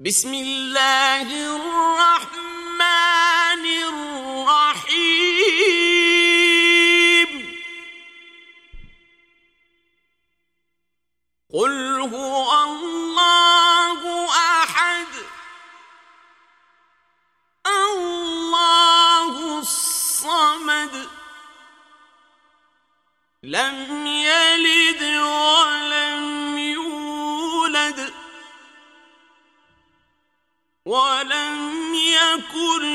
بسم اللہ الرحمن الرحیم قل هو اللہ أحد. اللہ الصمد. لم يلد ولم يولد. ولم يكن